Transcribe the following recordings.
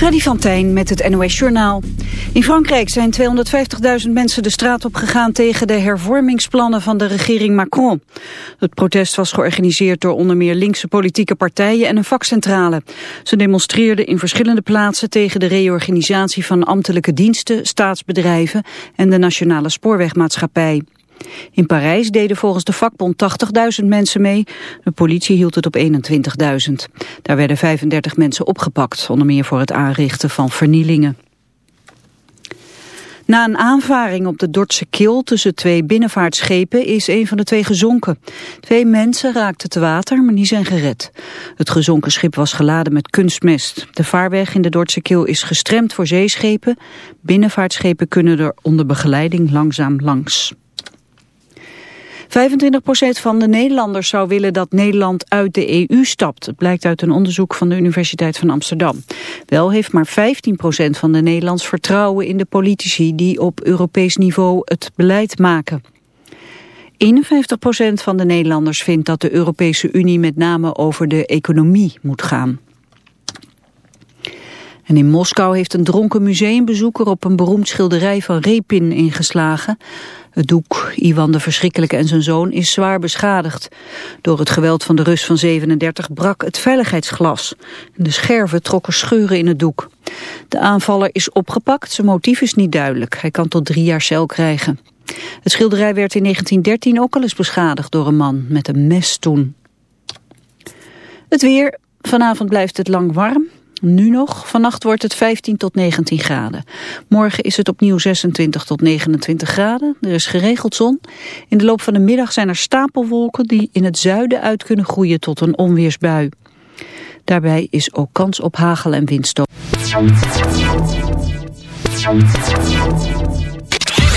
Freddy van met het NOS Journaal. In Frankrijk zijn 250.000 mensen de straat op gegaan tegen de hervormingsplannen van de regering Macron. Het protest was georganiseerd door onder meer linkse politieke partijen en een vakcentrale. Ze demonstreerden in verschillende plaatsen tegen de reorganisatie van ambtelijke diensten, staatsbedrijven en de nationale spoorwegmaatschappij. In Parijs deden volgens de vakbond 80.000 mensen mee. De politie hield het op 21.000. Daar werden 35 mensen opgepakt, onder meer voor het aanrichten van vernielingen. Na een aanvaring op de Dordtse Kil tussen twee binnenvaartschepen is een van de twee gezonken. Twee mensen raakten te water, maar die zijn gered. Het gezonken schip was geladen met kunstmest. De vaarweg in de Dordtse Kil is gestremd voor zeeschepen. Binnenvaartschepen kunnen er onder begeleiding langzaam langs. 25% van de Nederlanders zou willen dat Nederland uit de EU stapt. Het blijkt uit een onderzoek van de Universiteit van Amsterdam. Wel heeft maar 15% van de Nederlands vertrouwen in de politici die op Europees niveau het beleid maken. 51% van de Nederlanders vindt dat de Europese Unie met name over de economie moet gaan. En in Moskou heeft een dronken museumbezoeker op een beroemd schilderij van Repin ingeslagen. Het doek, Ivan de Verschrikkelijke en zijn zoon, is zwaar beschadigd. Door het geweld van de Rus van 37 brak het veiligheidsglas. De scherven trokken scheuren in het doek. De aanvaller is opgepakt, zijn motief is niet duidelijk. Hij kan tot drie jaar cel krijgen. Het schilderij werd in 1913 ook al eens beschadigd door een man met een mes toen. Het weer. Vanavond blijft het lang warm. Nu nog. Vannacht wordt het 15 tot 19 graden. Morgen is het opnieuw 26 tot 29 graden. Er is geregeld zon. In de loop van de middag zijn er stapelwolken die in het zuiden uit kunnen groeien tot een onweersbui. Daarbij is ook kans op hagel en windstoot.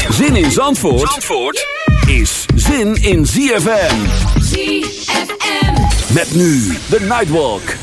Zin in Zandvoort, Zandvoort is zin in ZFM. ZFM. Met nu de Nightwalk.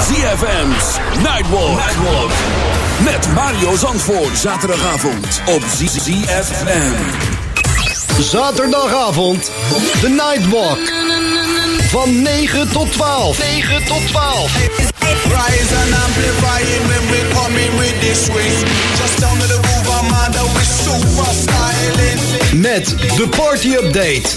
ZFM's Nightwalk. Nightwalk. Met Mario Zandvoort. Zaterdagavond op ZFM. Zaterdagavond. De Nightwalk. Van 9 tot 12. 9 tot 12. Rise and amplify it when we coming with this swing. Just down to the groove, I'm under with super styling. Met de party update.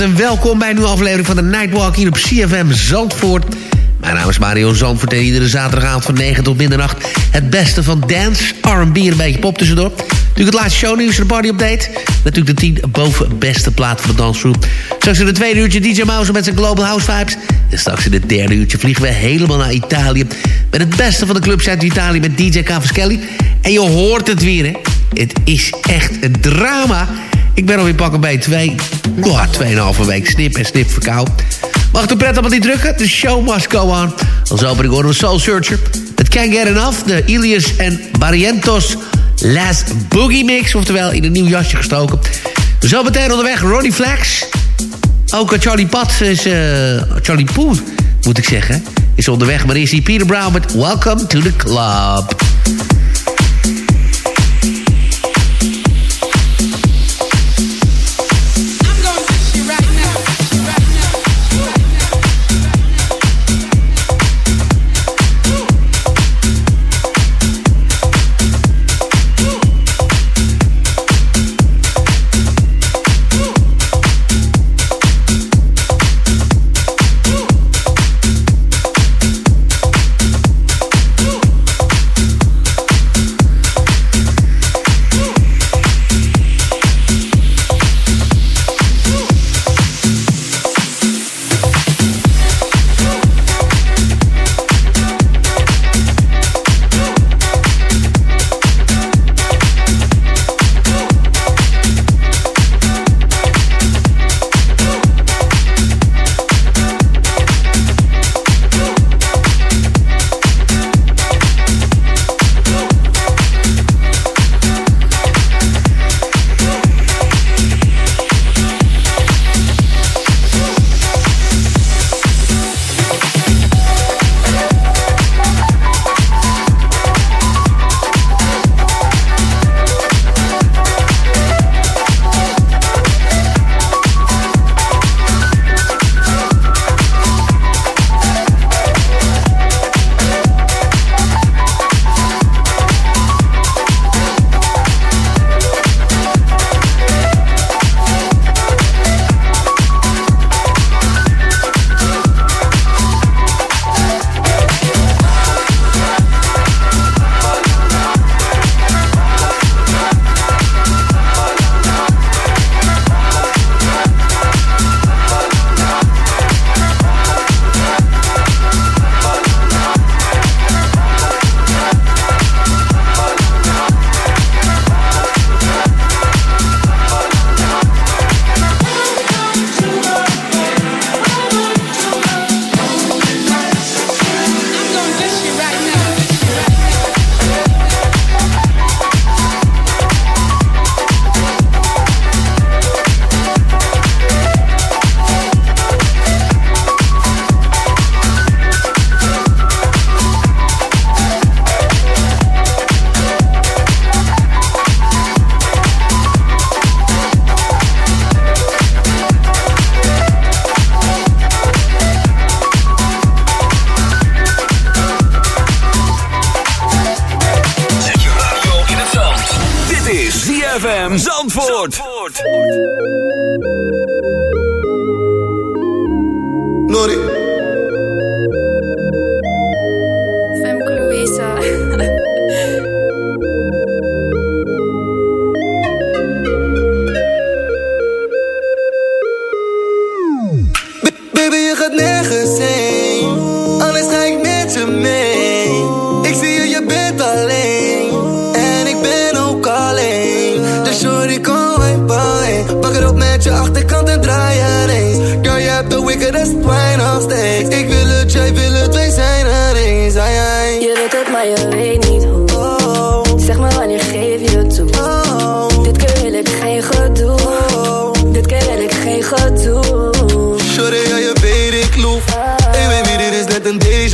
En welkom bij een nieuwe aflevering van de Nightwalk hier op CFM Zandvoort. Mijn naam is Mario Zandvoort en iedere zaterdagavond van 9 tot middernacht... het beste van dance, R&B en een beetje pop tussendoor. Natuurlijk het laatste shownieuws, de party update. Natuurlijk de 10 boven beste plaat van de dansgroep. Straks in het tweede uurtje DJ Mouse met zijn Global House Vibes. En straks in het derde uurtje vliegen we helemaal naar Italië... met het beste van de clubs uit Italië met DJ Cavaschelli. En je hoort het weer, hè. Het is echt een drama... Ik ben alweer pakken bij twee, oh, tweeënhalve week snip en snip verkoud. Mag de pret allemaal niet drukken? De show must go on. Als opening horen we Soul Searcher. Het Can't Get Enough, de Ilias en Barrientos Last Boogie Mix. Oftewel in een nieuw jasje gestoken. Zo meteen onderweg Ronnie Flex. Ook Charlie Pat is... Uh, Charlie Poet, moet ik zeggen. Is onderweg, maar is hij Peter Brown met Welcome to the Club.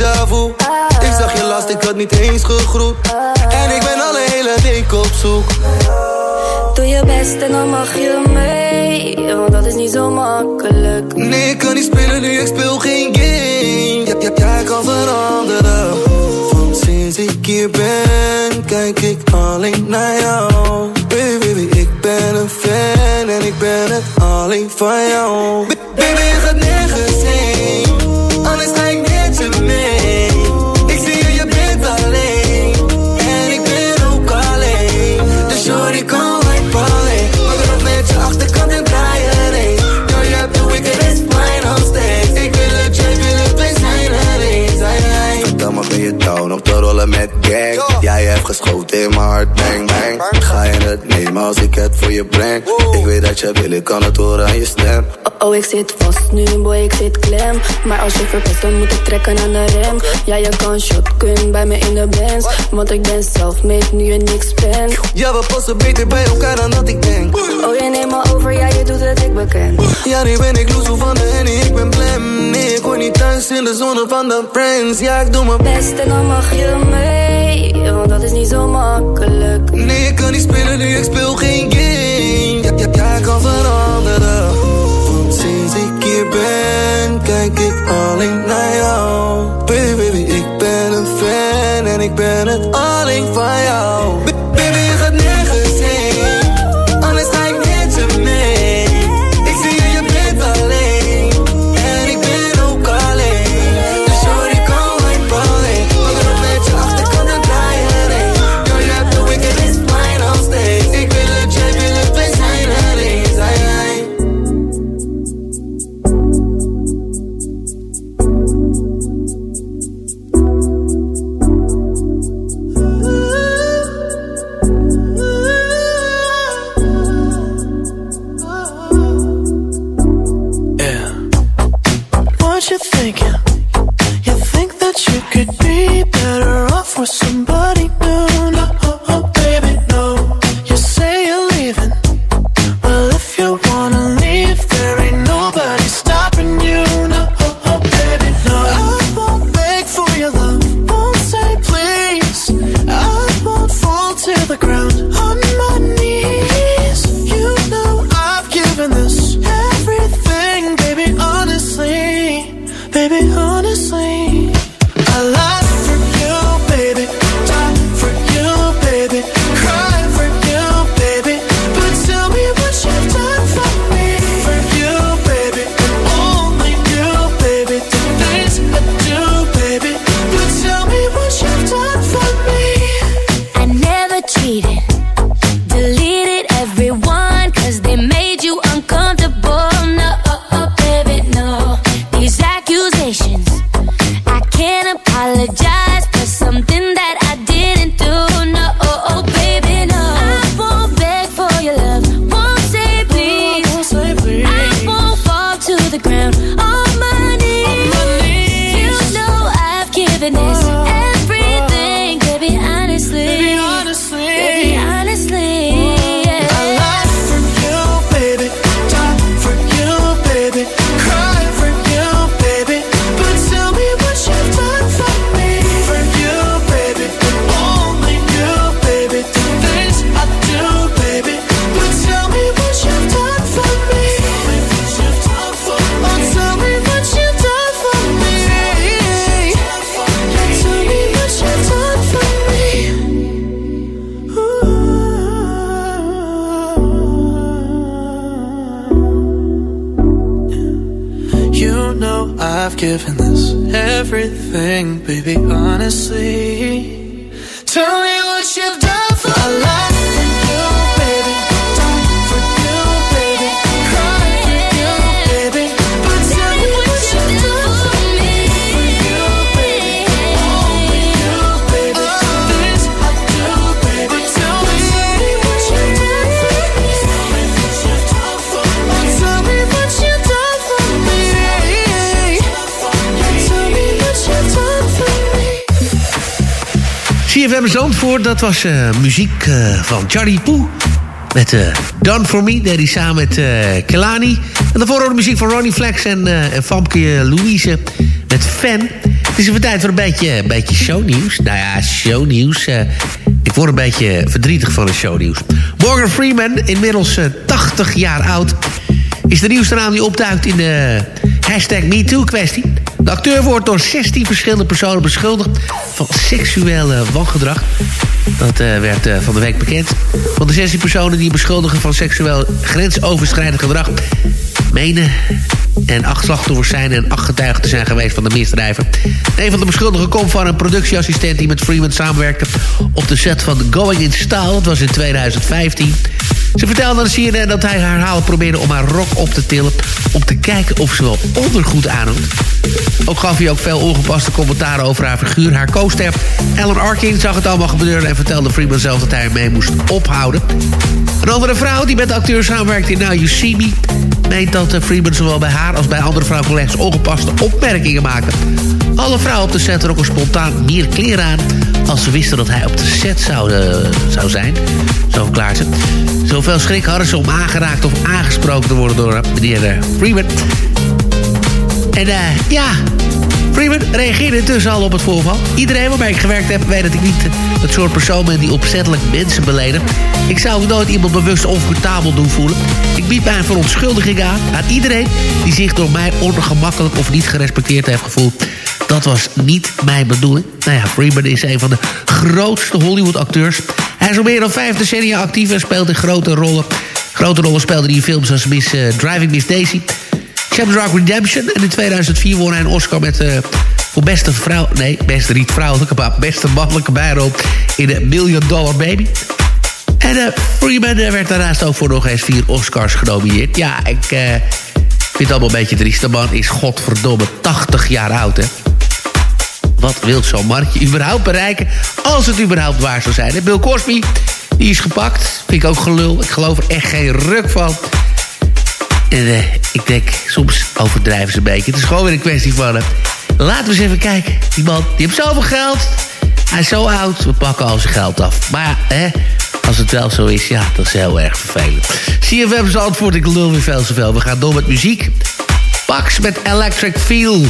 Ik zag je last, ik had niet eens gegroet. En ik ben al een hele week op zoek. Doe je best en dan mag je mee Want dat is niet zo makkelijk. Nee, ik kan niet spelen nu, ik speel geen game. Ja, ja, jij kan veranderen. Van sinds ik hier ben Kijk ik alleen naar jou. Baby, baby ik ben een fan En ik ben het alleen van jou. Baby, je gaat nergens heen. Alles niet ik zie je, je bent alleen. En ik ben ook alleen. Dus shorty, kom like alleen. Maar ik met je achterkant en draai erheen. Girl, je hebt de. Ik wil het, jij wil het, wij zijn er eens. Vertel me, ben je om te rollen met gang? Jij hebt geschoten in mijn hart, bang bang. Ga je het nemen als ik het voor je breng? Ik weet dat je wil, ik kan het horen aan je stem. Oh, oh, ik zit vast nu, boy, ik zit klem. Maar als je verpest, dan moet ik trekken aan de rem. Ja, je kan shotgun bij me in de bands. Want ik ben self-made, nu je niks bent. Ja, we passen beter bij elkaar dan dat ik denk. Oh, je neemt me over, ja, je doet het, ik bekend. Ja, nu ben ik loezel van de henny, ik ben blem. Nee, ik hoor niet thuis in de zone van de friends. Ja, ik doe mijn Best en dan mag je mee, want dat is niet zo makkelijk. Nee, ik kan niet spelen nu, ik speel geen game. Ja, ja, ja, ik kan veranderen. Want sinds ik hier ben, kijk ik alleen naar jou. Baby, baby, ik ben een fan en ik ben het alleen van jou. Dat was eh, muziek eh, van Charlie Poe. Met eh, Done For Me, deed hij samen met Kelani. En daarvoor hoorde muziek van Ronnie Flex en, en Famke Louise met Fan. Het is even tijd voor een beetje, een beetje shownieuws. Nou ja, shownieuws. ik word een beetje verdrietig van het shownieuws. Morgan Freeman, inmiddels eh, 80 jaar oud... is de nieuwste naam die opduikt in de hashtag MeToo-kwestie. De acteur wordt door 16 verschillende personen beschuldigd van seksueel eh, wangedrag. Dat eh, werd eh, van de week bekend. Van de 16 personen die beschuldigen van seksueel grensoverschrijdend gedrag... menen en acht slachtoffers zijn en acht getuigen te zijn geweest van de misdrijven. Een van de beschuldigden komt van een productieassistent die met Freeman samenwerkte op de set van Going in Style. Dat was in 2015. Ze vertelde aan CNN dat hij herhaald probeerde om haar rok op te tillen... om te kijken of ze wel ondergoed aanhoudt. Ook gaf hij ook veel ongepaste commentaren over haar figuur. Haar co-ster Ellen Arkin zag het allemaal gebeuren... en vertelde Freeman zelf dat hij ermee moest ophouden. Een andere vrouw die met de acteur samenwerkt in Now You See Me... meent dat Freeman zowel bij haar als bij andere vrouwcollega's ongepaste opmerkingen maakte. Alle vrouwen op de set trokken spontaan meer kleren aan... als ze wisten dat hij op de set zou, uh, zou zijn. Zo verklaart ze. Zoveel schrik hadden ze om aangeraakt of aangesproken te worden door meneer uh, Freeman. En uh, ja, Freeman reageerde intussen al op het voorval. Iedereen waarmee ik gewerkt heb weet dat ik niet het soort persoon ben die opzettelijk mensen beledigen. Ik zou nooit iemand bewust oncomfortabel doen voelen. Ik bied mijn verontschuldiging aan aan iedereen die zich door mij ongemakkelijk of niet gerespecteerd heeft gevoeld. Dat was niet mijn bedoeling. Nou ja, Freeman is een van de grootste Hollywood-acteurs. Hij is al meer dan vijf decennia actief en speelt in grote rollen. Grote rollen speelde hij in films als Miss, uh, Driving Miss Daisy... Shamrock Redemption. En in 2004 won hij een Oscar met... Uh, voor beste vrouw... Nee, beste niet vrouwelijke, maar beste mannelijke bijrol... in de Million Dollar Baby. En uh, Freeman werd daarnaast ook voor nog eens vier Oscars genomineerd. Ja, ik vind het allemaal een beetje triest. De man is godverdomme 80 jaar oud, hè. Wat wil zo'n mannetje überhaupt bereiken... als het überhaupt waar zou zijn? Bill Cosby, die is gepakt. Vind ik ook gelul. Ik geloof er echt geen ruk van. En uh, ik denk, soms overdrijven ze een beetje. Het is gewoon weer een kwestie van... Uh, laten we eens even kijken. Die man, die heeft zoveel geld. Hij is zo oud. We pakken al zijn geld af. Maar hè, als het wel zo is, ja, dat is heel erg vervelend. CFM is antwoord, ik lul weer veel zoveel. We gaan door met muziek. Pax met Electric Feel.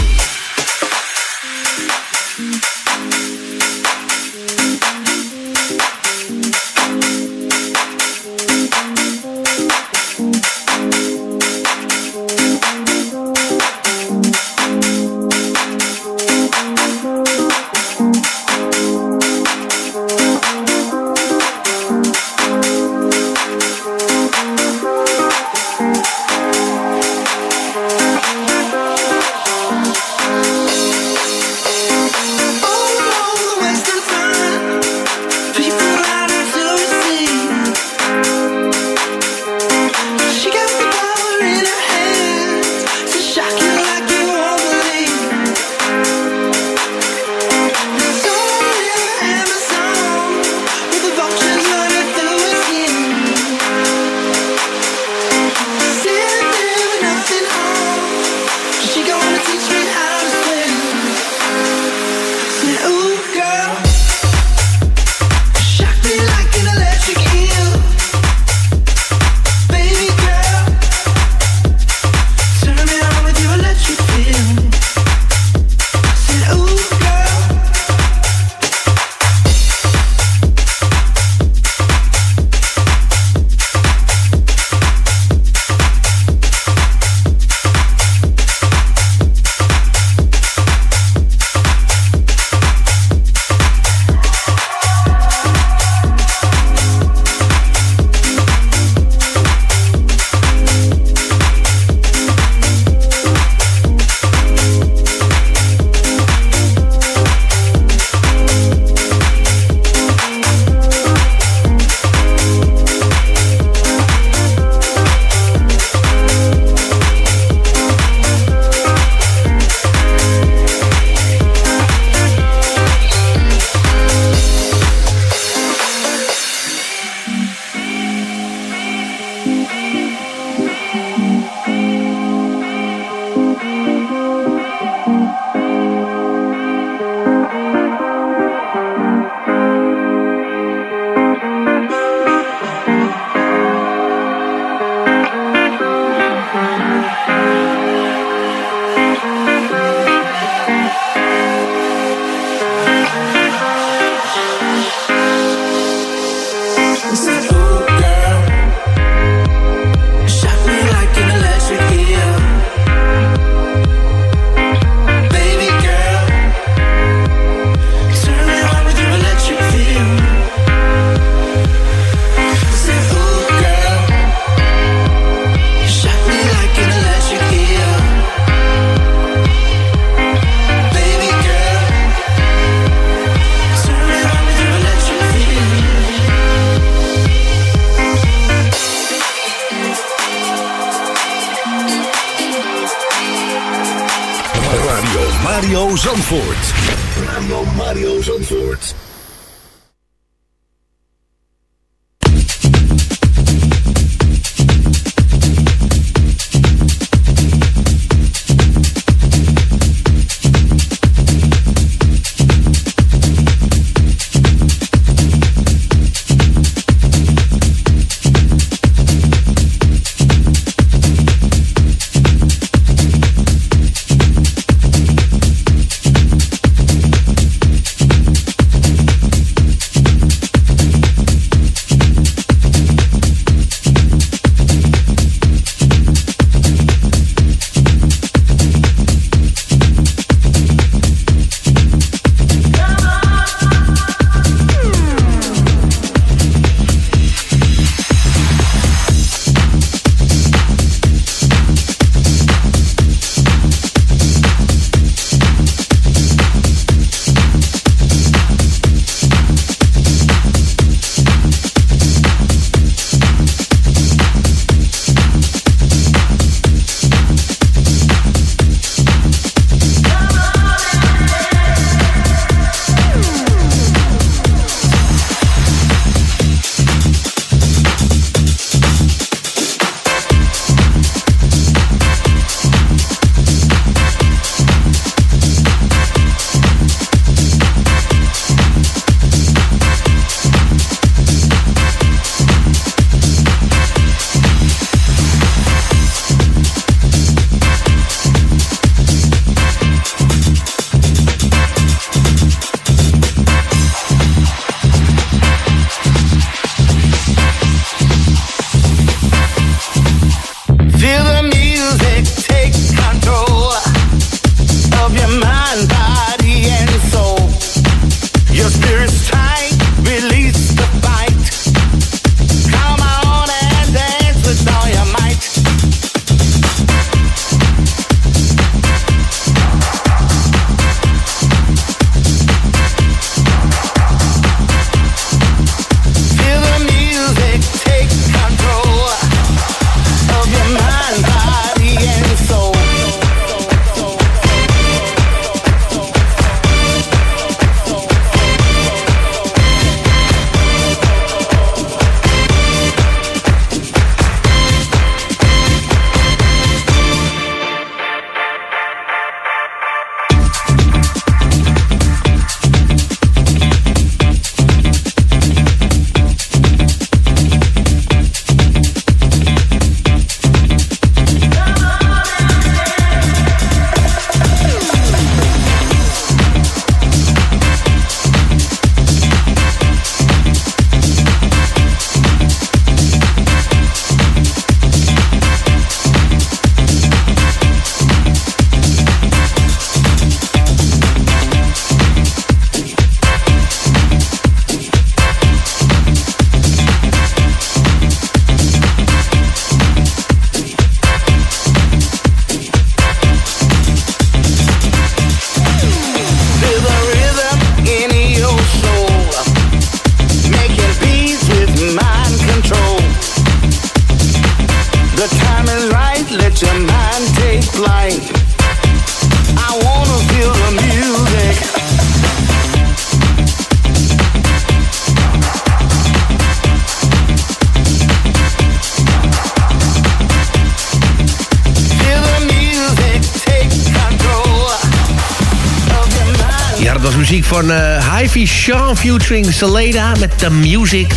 Sean featuring Saleda met The Music.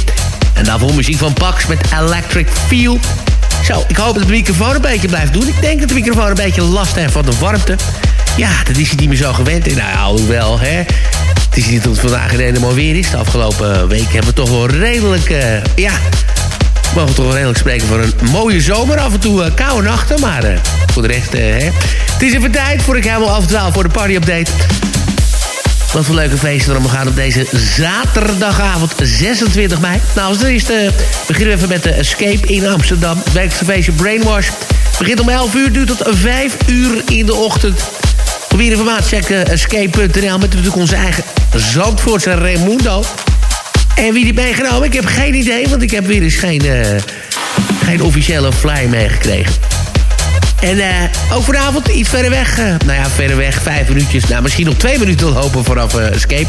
En daarvoor muziek van Pax met Electric Feel. Zo, ik hoop dat de microfoon een beetje blijft doen. Ik denk dat de microfoon een beetje last heeft van de warmte. Ja, dat is hij niet meer zo gewend. Nou ja, hoewel, hè. Het is niet dat het vandaag een helemaal weer is. De afgelopen week hebben we toch wel redelijk... eh, ja, we mogen toch wel redelijk spreken van een mooie zomer. Af en toe eh, koude nachten, maar eh, voor de rest... hè. Het is even tijd voor ik helemaal afdwaal voor de party-update. Wat voor leuke feesten er allemaal gaan op deze zaterdagavond 26 mei. Nou, als eerste beginnen we even met de Escape in Amsterdam. Het wekelijkse feestje Brainwash. Begint om 11 uur, duurt tot 5 uur in de ochtend. Voor meer informatie check eh, escape.nl met natuurlijk onze eigen Zandvoortse Raimundo. En wie die meegenomen, ik heb geen idee, want ik heb weer eens geen, eh, geen officiële flyer meegekregen. En uh, ook vanavond iets verder weg. Uh, nou ja, verder weg, vijf minuutjes. Nou, misschien nog twee minuten lopen vanaf uh, Escape.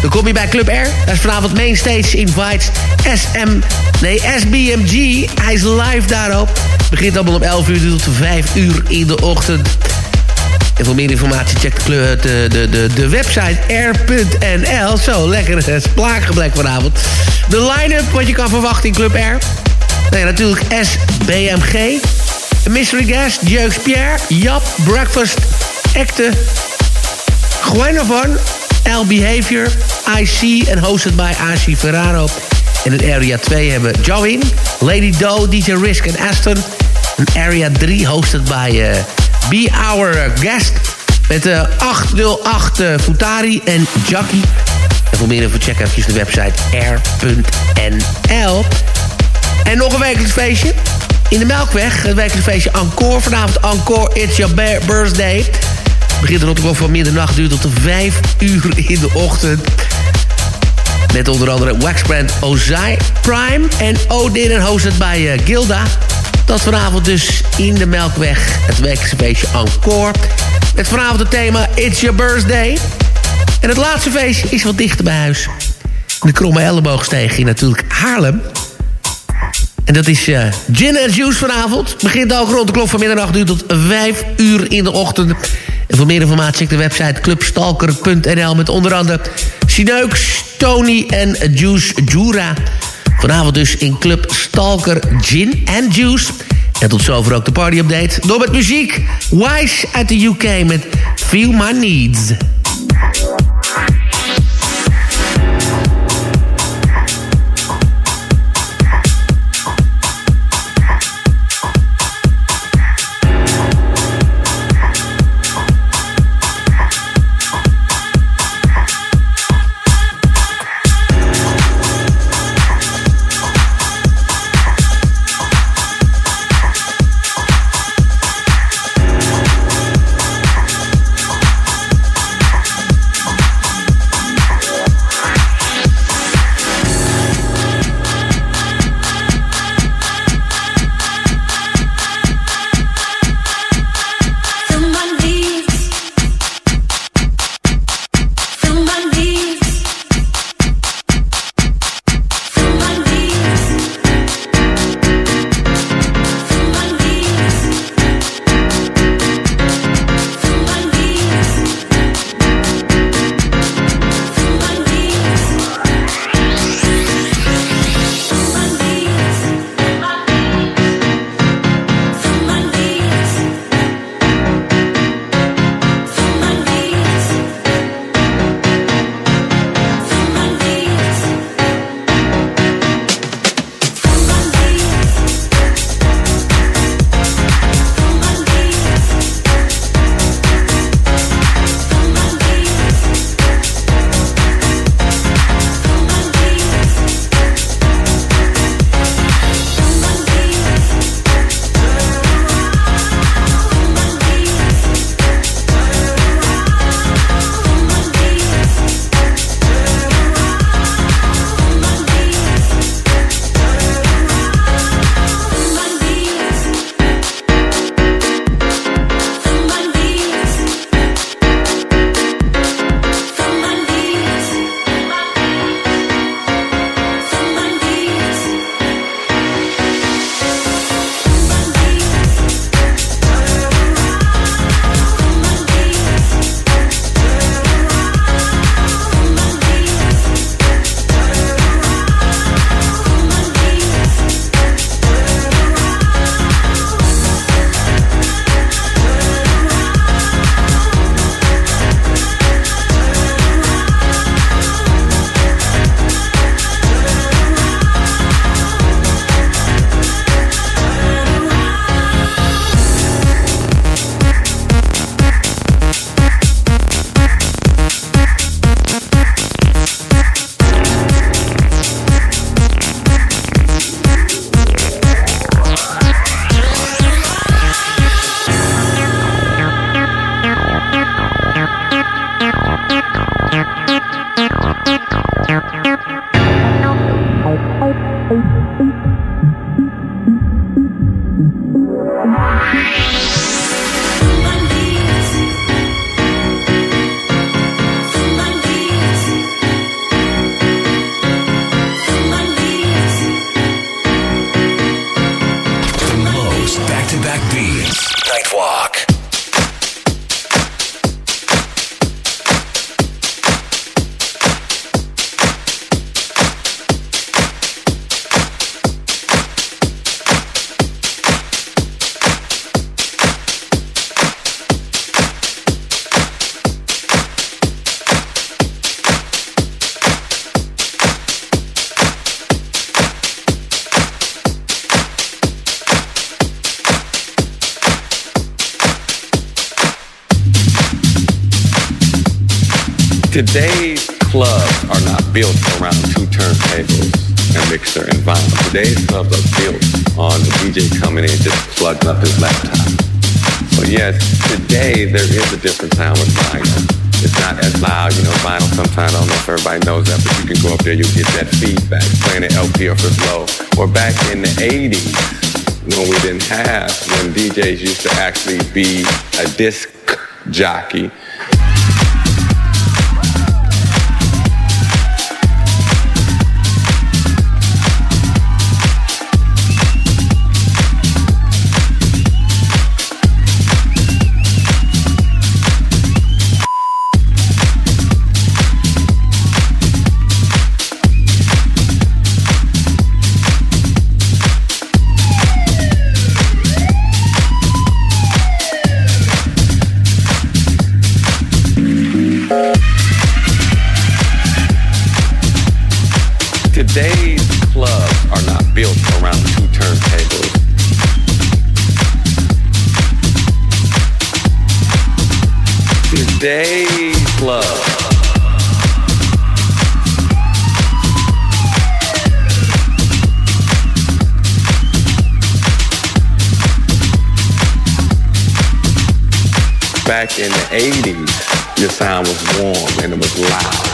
Dan kom je bij Club R. Daar is vanavond Mainstage Invites SM... Nee, SBMG. Hij is live daarop. Begint allemaal om 11 uur tot 5 uur in de ochtend. En voor meer informatie check de, de, de, de, website r.nl. Zo, lekker splaakgeblek vanavond. De line-up, wat je kan verwachten in Club R. Nee, natuurlijk SBMG. Mystery Guest, Jeux Pierre, Jap, Breakfast, Acte, Gwenavon, L Behavior, IC en hosted by AC Ferraro. In het Area 2 hebben Join, Lady Doe, DJ Risk en Aston. En Area 3 hosted by uh, Be Our Guest. Met uh, 808 uh, Futari en Jackie. En voor meer info check even de website r.nl. En nog een wekelijks feestje. In de Melkweg, het wekelijks feestje Encore. Vanavond Encore, It's Your Birthday. Begint rond van middernacht, duurt tot 5 uur in de ochtend. Met onder andere Waxbrand Ozai Prime en Odin en hosted bij uh, Gilda. Dat vanavond dus in de Melkweg, het wekelijkse feestje Encore. Met vanavond het thema It's Your Birthday. En het laatste feestje is wat dichter bij huis. De Kromme Elleboogsteeg in natuurlijk Haarlem. En dat is uh, Gin and Juice vanavond. Begint ook rond de klok van middernacht uur tot 5 uur in de ochtend. En voor meer informatie check de website clubstalker.nl... met onder andere Sineux, Tony en Juice Jura. Vanavond dus in Club Stalker Gin and Juice. En tot zover ook de party-update. Door met muziek. Wise uit de UK met Feel My Needs. DJs used to actually be a disc jockey, in the 80s, your sound was warm and it was loud.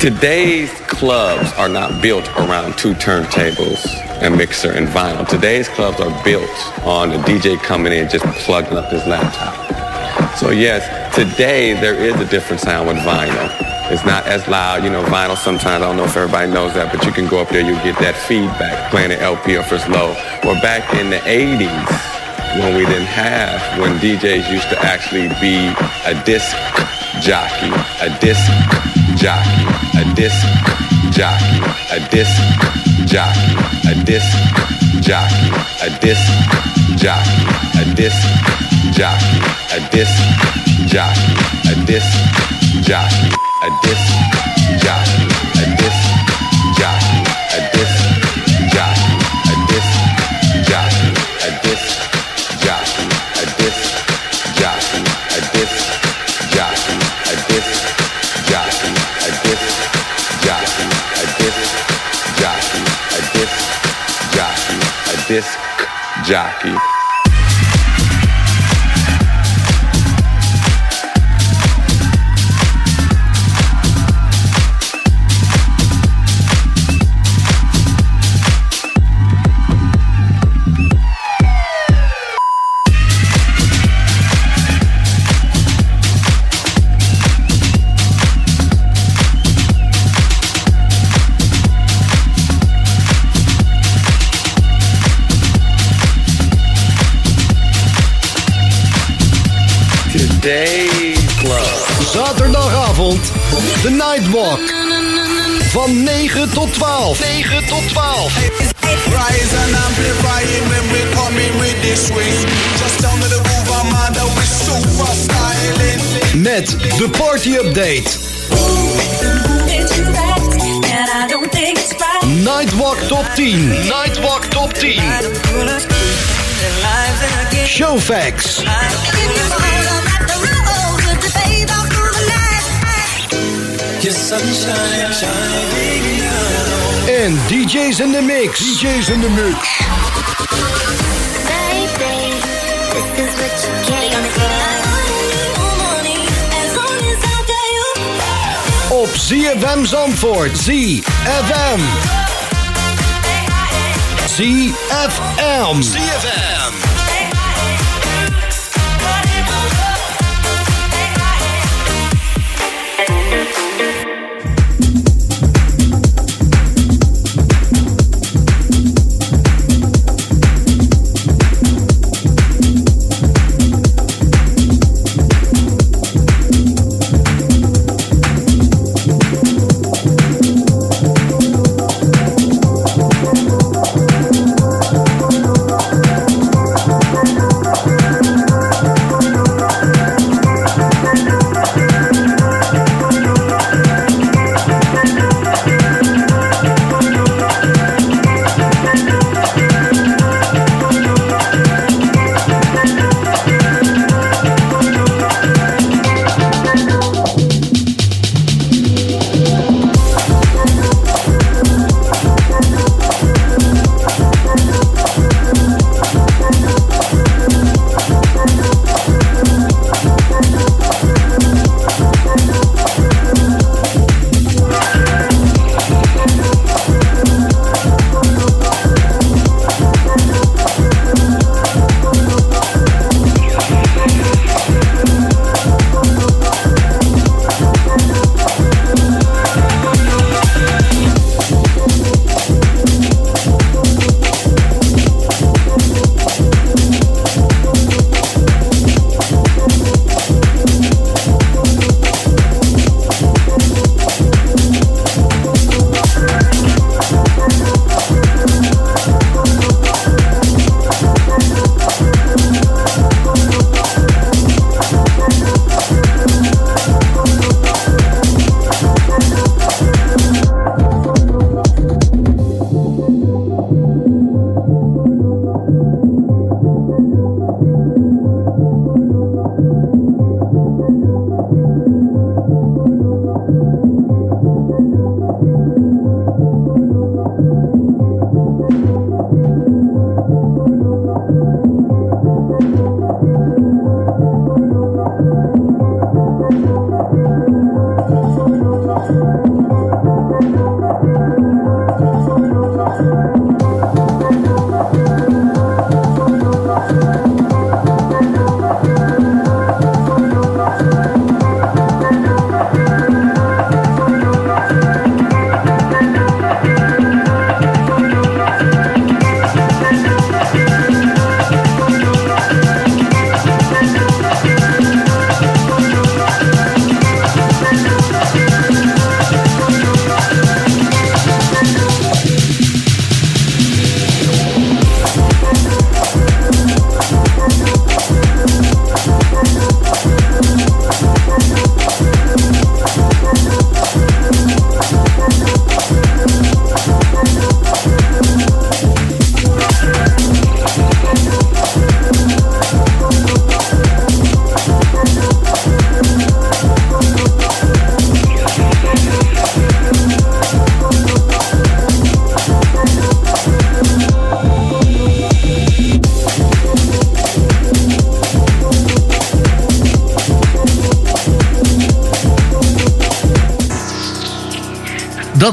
Today's clubs are not built around two turntables, a mixer, and vinyl. Today's clubs are built on a DJ coming in just plugging up his laptop. So yes, today there is a different sound with vinyl. It's not as loud, you know, vinyl sometimes, I don't know if everybody knows that, but you can go up there, you get that feedback, playing an LP or for slow. Or back in the 80s, when we didn't have, when DJs used to actually be a disc jockey, a disc jockey, a disc jockey, a disc jockey, a disc jockey, a disc jockey, a disc jockey, a disc jockey, a disc jockey, a disc jockey, a disc disc jockey. Zaterdagavond, de Nightwalk. Van 9 tot 12. 9 tot 12. Rise and amplify it when we come in with this swing. Just down to the groove, I'm under with super styling. Met de party update. Nightwalk top 10. Nightwalk top 10. Showfax. En DJ's in the mix. DJ's in the mix. Op ZFM Zandvoort. ZFM. ZFM. ZFM.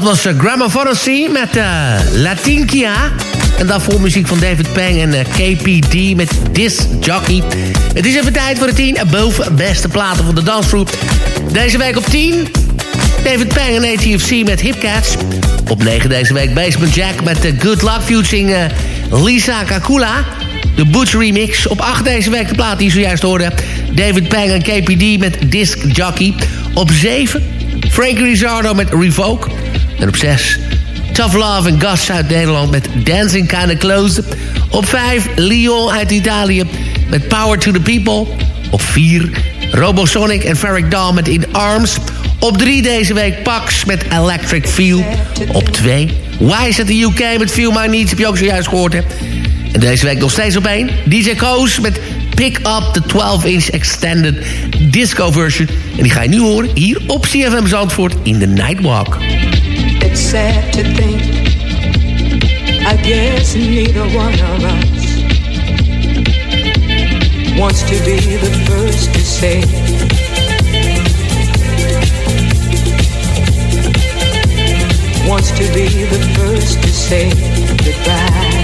Dat was uh, Grammar Fantasy met uh, Latinkia. En daarvoor muziek van David Pang en uh, KPD met Dis Jockey. Het is even tijd voor de 10 boven beste platen van de dansgroep. Deze week op 10... David Pang en ATFC met Hipcats. Op 9 deze week Basement Jack met de Good Luck featuring Lisa Kakula. De Butch remix. Op 8 deze week de plaat die je zojuist hoorde. David Pang en KPD met Disc Jockey. Op 7 Frankie Rizzardo met Revoke. En op 6 Tough Love en Gus uit Nederland met Dancing Kinda Close. Op 5 Lyon uit Italië met Power to the People. Op 4 Robosonic en Ferric Dawn met In Arms. Op 3 deze week Pax met Electric Feel. Op 2 Wise at the UK met Feel My Needs. Heb je ook zojuist gehoord, hè? En deze week nog steeds op 1 DJ Koos met Pick Up the 12-inch Extended Disco Version. En die ga je nu horen hier op CFM Zandvoort in the Nightwalk. It's sad to think. I guess neither one of us Wants to be the first to say. Wants to be the first to say goodbye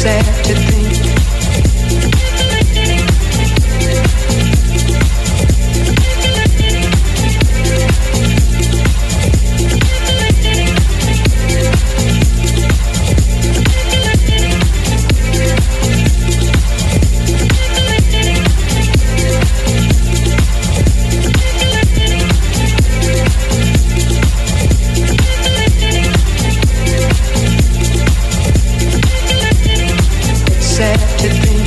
said. To think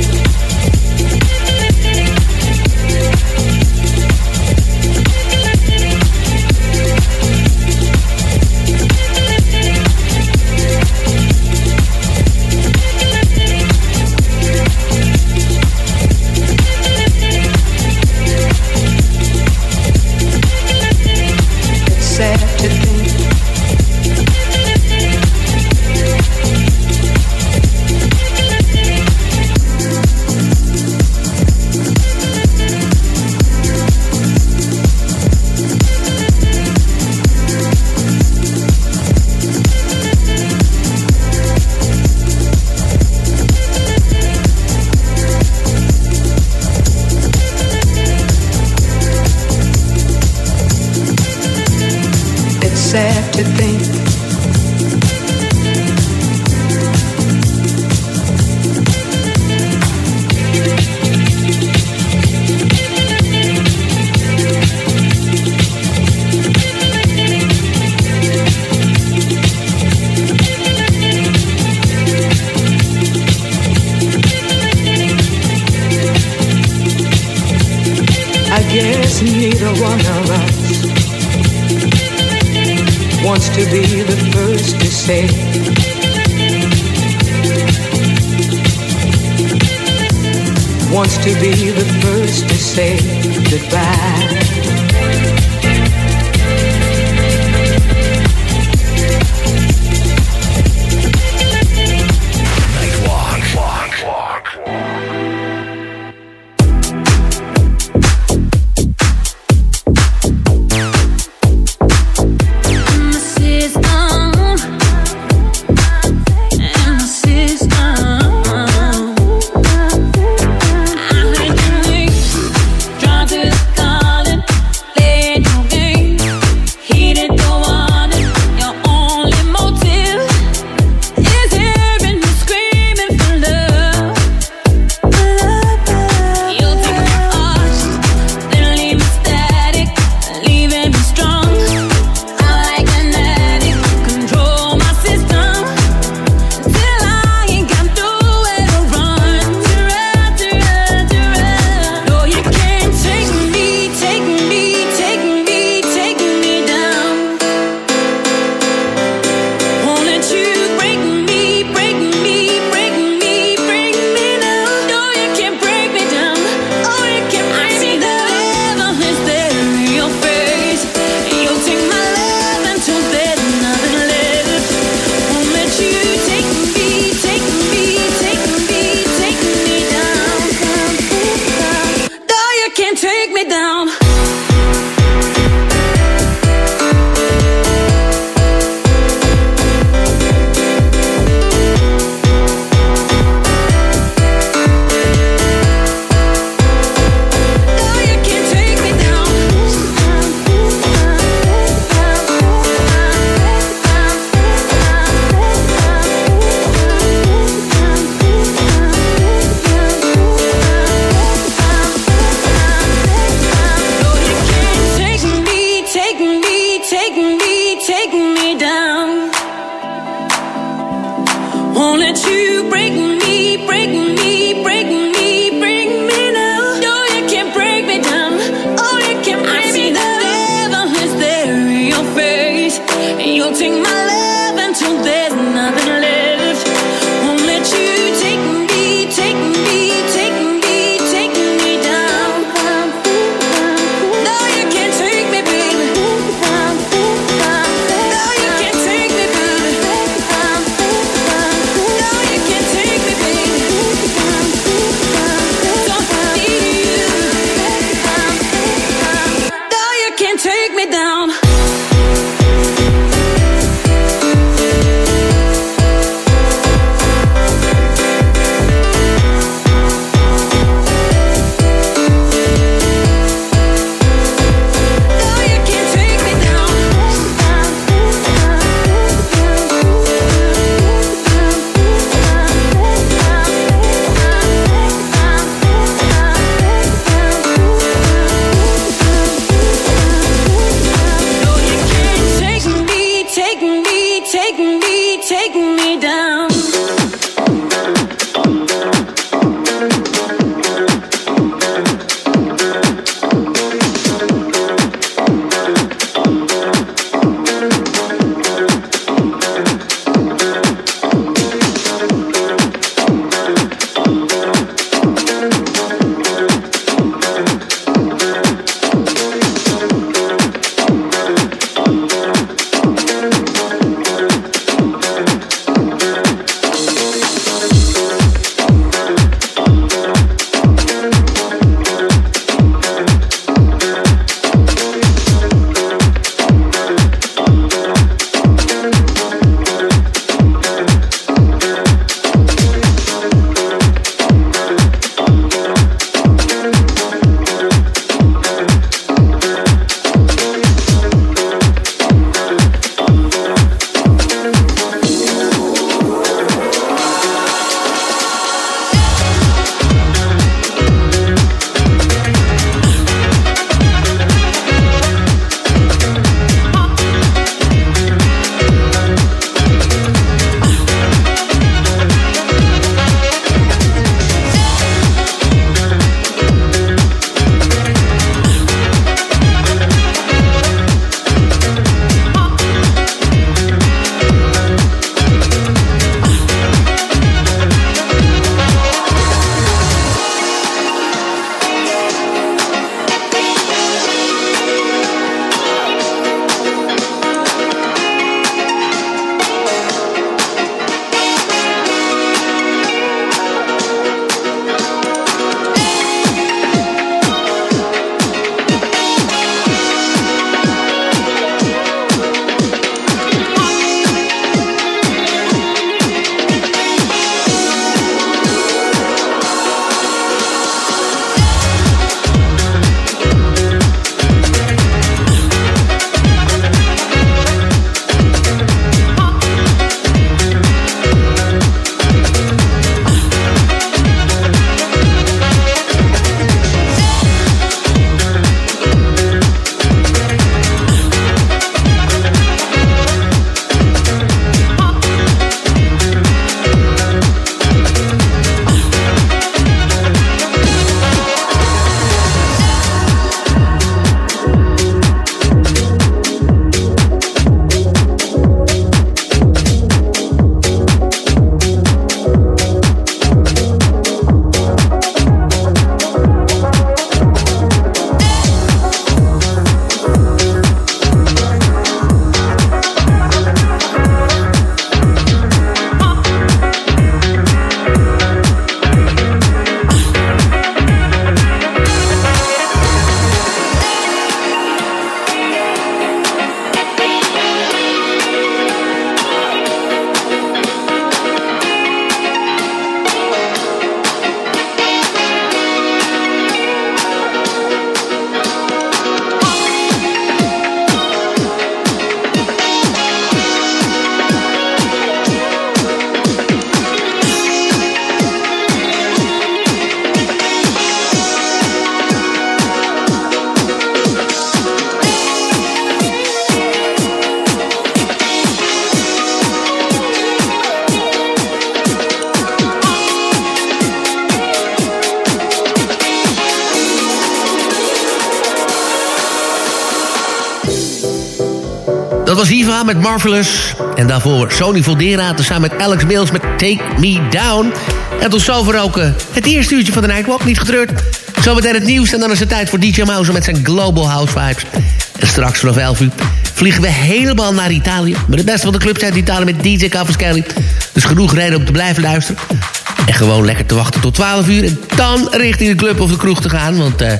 Marvelous. En daarvoor Sony Voldera samen met Alex Mills met Take Me Down. En tot zover ook uh, het eerste uurtje van de Nightwalk. Niet getreurd. Zometeen het nieuws en dan is het tijd voor DJ Mouse met zijn Global House Vibes. En straks vanaf 11 uur vliegen we helemaal naar Italië. Met het beste van de clubs uit Italië met DJ Cavaschelli. Dus genoeg reden om te blijven luisteren. En gewoon lekker te wachten tot 12 uur. En dan richting de club of de kroeg te gaan. Want, eh,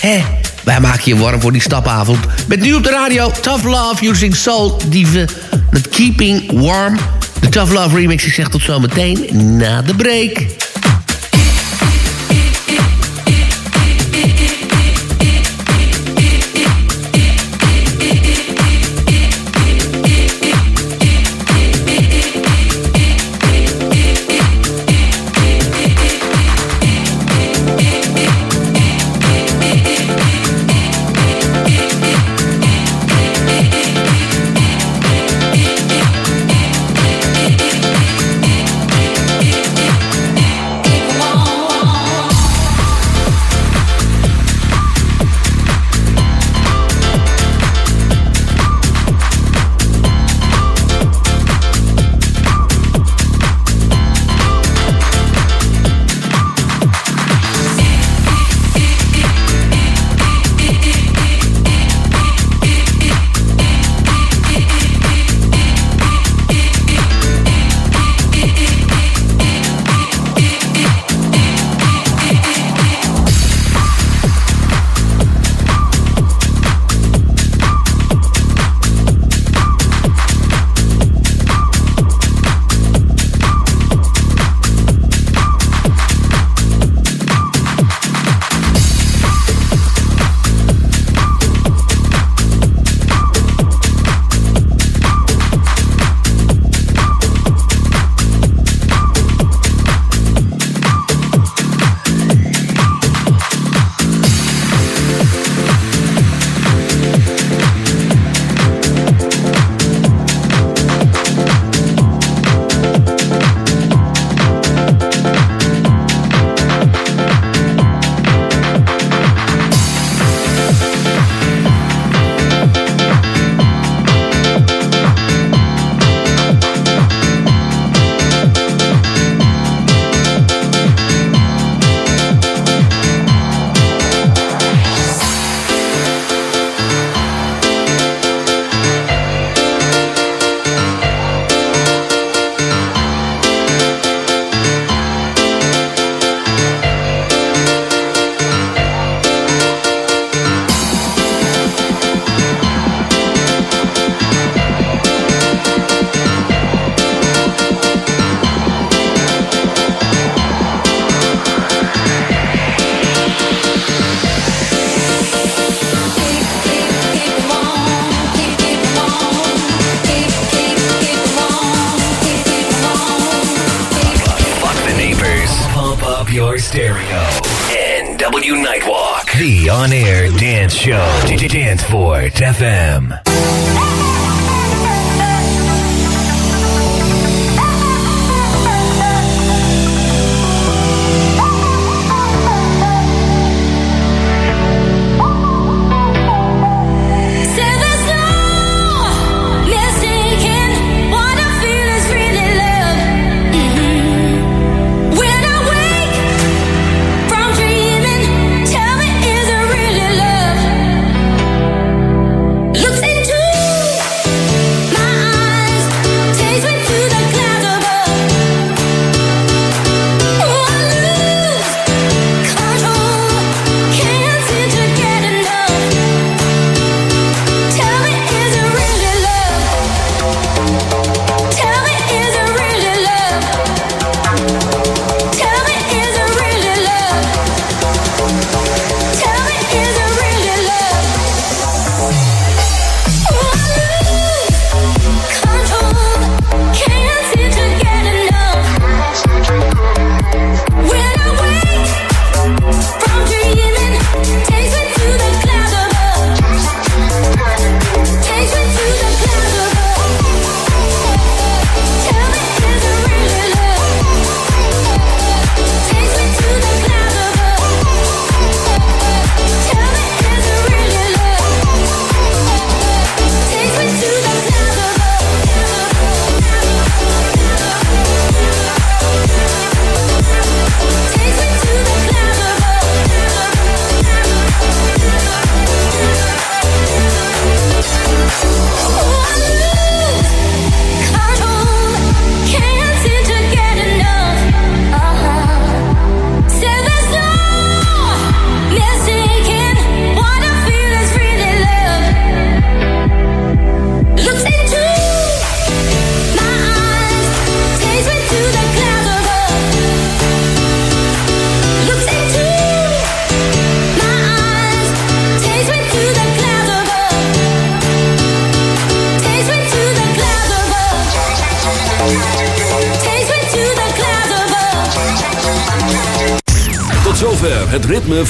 hè, wij maken je warm voor die stapavond. Met nu op de radio Tough Love using Soul Dieven. Met Keeping Warm. De Tough Love remix. Ik zeg tot zometeen na de break.